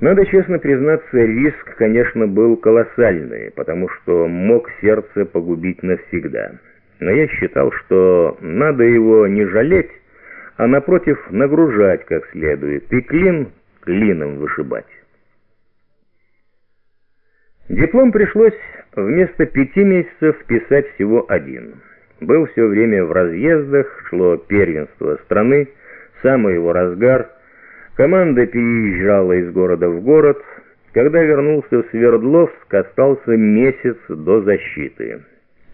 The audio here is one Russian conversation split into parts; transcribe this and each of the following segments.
Надо честно признаться, риск, конечно, был колоссальный, потому что мог сердце погубить навсегда. Но я считал, что надо его не жалеть, а напротив нагружать как следует и клин клином вышибать. Диплом пришлось вместо пяти месяцев писать всего один. Был все время в разъездах, шло первенство страны, самый его разгар – Команда переезжала из города в город. Когда вернулся в Свердловск, остался месяц до защиты.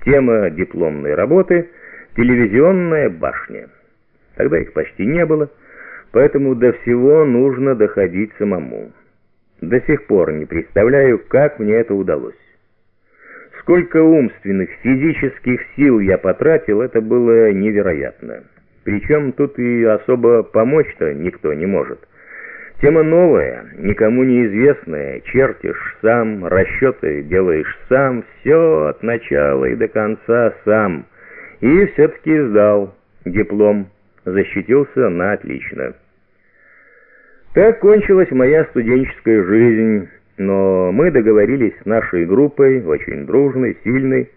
Тема дипломной работы — телевизионная башня. Тогда их почти не было, поэтому до всего нужно доходить самому. До сих пор не представляю, как мне это удалось. Сколько умственных, физических сил я потратил, это было невероятно. Причем тут и особо помочь-то никто не может. Тема новая, никому неизвестная, чертишь сам, расчеты делаешь сам, все от начала и до конца сам. И все-таки сдал диплом, защитился на отлично. Так кончилась моя студенческая жизнь, но мы договорились с нашей группой, очень дружной, сильной,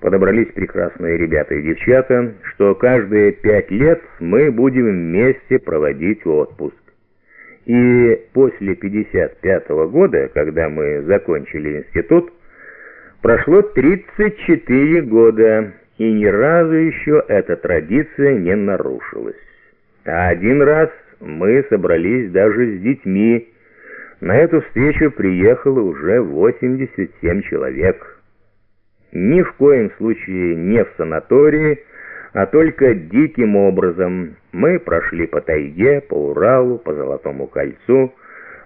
подобрались прекрасные ребята и девчата, что каждые пять лет мы будем вместе проводить отпуск. И после 55 -го года, когда мы закончили институт, прошло 34 года, и ни разу еще эта традиция не нарушилась. А один раз мы собрались даже с детьми. На эту встречу приехало уже 87 человек. Ни в коем случае не в санатории, а только диким образом. Мы прошли по тайге, по Уралу, по Золотому кольцу.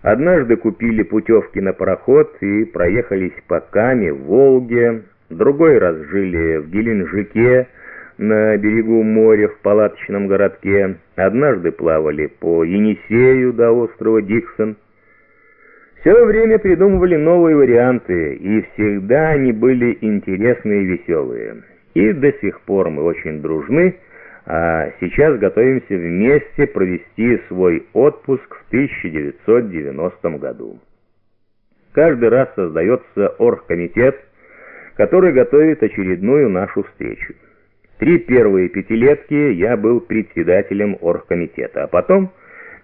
Однажды купили путевки на пароход и проехались по Каме, Волге. Другой раз жили в Геленджике, на берегу моря в палаточном городке. Однажды плавали по Енисею до острова Диксон. Все время придумывали новые варианты, и всегда они были интересные и веселые. И до сих пор мы очень дружны, а сейчас готовимся вместе провести свой отпуск в 1990 году. Каждый раз создается оргкомитет, который готовит очередную нашу встречу. Три первые пятилетки я был председателем оргкомитета, а потом,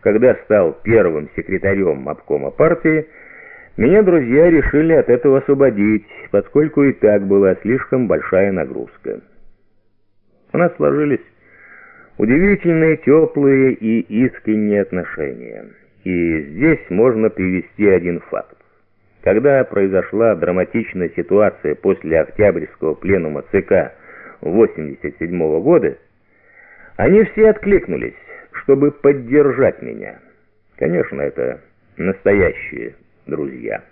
когда стал первым секретарем обкома партии, меня друзья решили от этого освободить, поскольку и так была слишком большая нагрузка. У нас сложились удивительные, теплые и искренние отношения. И здесь можно привести один факт. Когда произошла драматичная ситуация после Октябрьского пленума ЦК 87 -го года, они все откликнулись, чтобы поддержать меня. Конечно, это настоящие друзья.